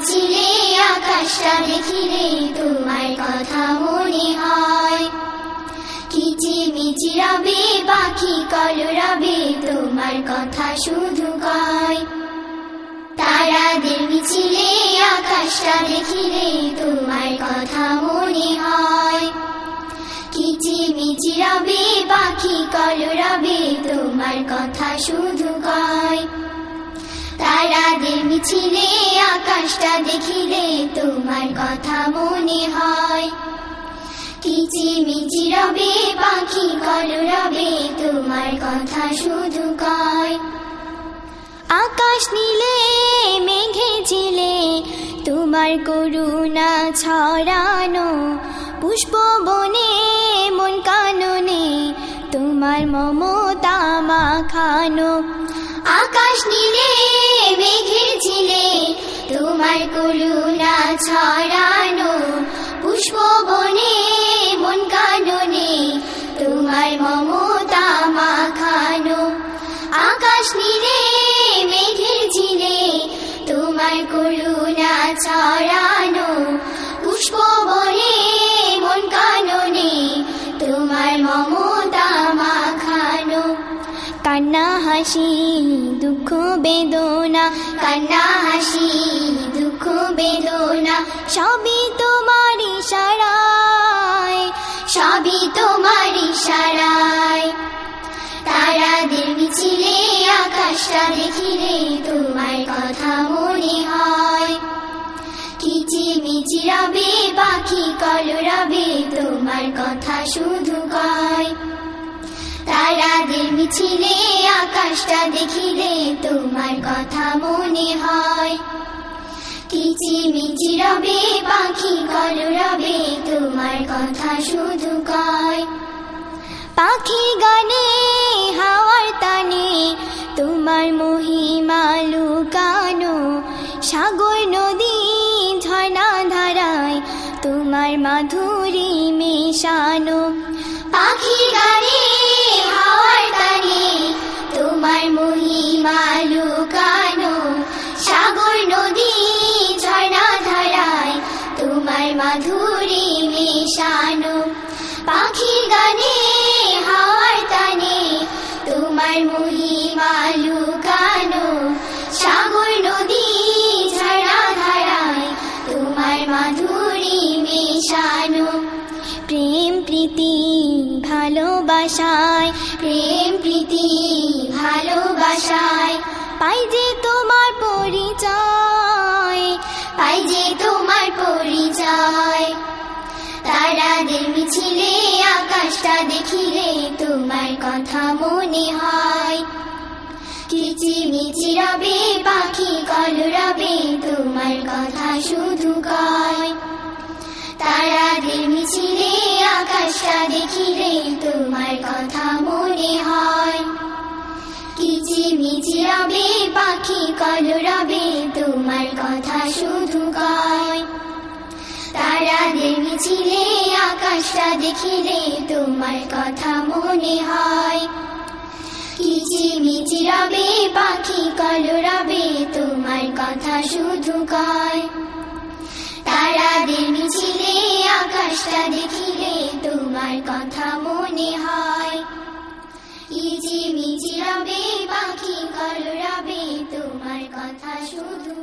মিছিলে আকাশটা দেখিলে তোমার কথা মনে হয়। কিচিমিচি রবে, পাখি কলরবে তোমার কথা শুধু কয়। তারাদের মিছিলে আকাশটা দেখিলে তোমার কথা মনে হয়। কিচিমিচি রবে, পাখি কলরবে তোমার কথা শুধু কয়। তারাদের মিছিলে রবে, পাখি কলরবে তোমার কথা শুধু কয়। আকাশ নীলে, মেঘে ঝিলে, তোমার করুণা ছড়ানো। পুষ্প বনে, মন কাননে, তোমার মমতা মাখানো। আকাশ নীলে মেঘের ঝিলে, তোমার করুণা ছড়ানো। পুষ্প বনে মন কাননে তোমার মমতা মাখানো। আকাশ নীলে মেঘের ঝিলে, তোমার করুণা ছড়ানো। পুষ্প বনে মন কাননে তোমার মমতা মাখানো। কান্না, হাসি, দুঃখ, বেদনা, কান্না, হাসি, দুঃখ, বেদনা, সবই তোমার ইশারায় সবই তোমার ইশারায় তারাদের মিছিলে, আকাশটা দেখিলে তোমার কথা মনে হয়। কিচিমিচি রবে পাখি কলরবে, তোমার কথা শুধু কয়। তারাদের মিছিলে, আকাশটা দেখিলে তোমার কথা মনে হয়। কিচিমিচি রবে পাখি তোমার কথা শুধু কয় পাখি গানে, হাওয়ার তানে, তোমার মহিমা লুকানো। সাগর, নদী, ঝর্ণা ধারায় তোমার মাধুরী মেশানো। পাখি গানে মেশানো। পাখি গানে, হাওয়ার তানে তোমার মহিমা লুকানো। সাগর, নদী ঝর্ণা ধারায় তোমার মাধুরী মেশানো। প্রেম, প্রীতি, ভালোবাসায়, প্রেম, প্রীতি, ভালোবাসায়। পাই যে তোমার পরিচয়, পাই যে তোমার তারাদের মিছিলে আকাশটা দেখিলে তোমার কথা মনে হয়। কিচিমিচি রবে, পাখি কলরবে তোমার কথা শুধু কয় তারাদের মিছিলে আকাশটা দেখিলে তোমার কথা মনে হয়। কিচিমিচি রবে, পাখি কলরবে তোমার কথা শুধু কয় মিছিলে আকাশটা দেখিলে তোমার কথা মনে হয়। কিচিমিচি রবে, পাখি কলরবে তোমার কথা শুধু কয় তারাদের মিছিলে আকাশটা দেখিলে তোমার কথা মনে হয়। মিজি রবে, পাখি কলরবে তোমার কথা শুধু